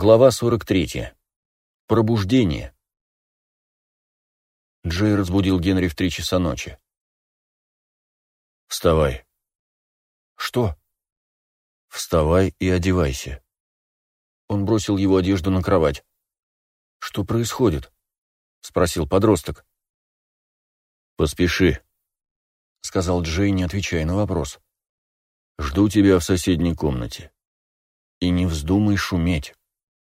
Глава 43. Пробуждение. Джей разбудил Генри в три часа ночи. «Вставай». «Что?» «Вставай и одевайся». Он бросил его одежду на кровать. «Что происходит?» — спросил подросток. «Поспеши», — сказал Джей, не отвечая на вопрос. «Жду тебя в соседней комнате. И не вздумай шуметь».